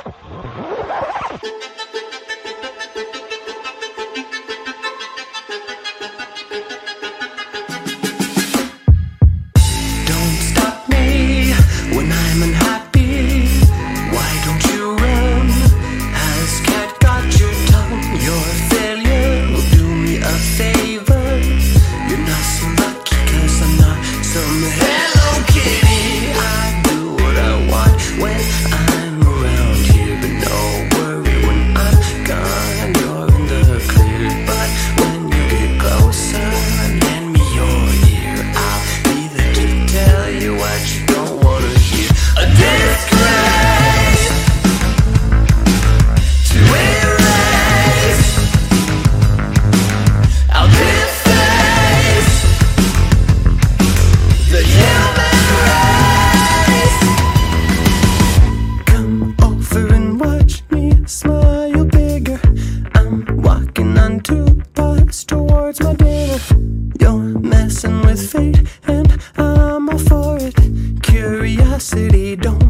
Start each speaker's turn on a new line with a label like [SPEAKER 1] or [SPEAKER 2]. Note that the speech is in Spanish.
[SPEAKER 1] ¿Qué City don't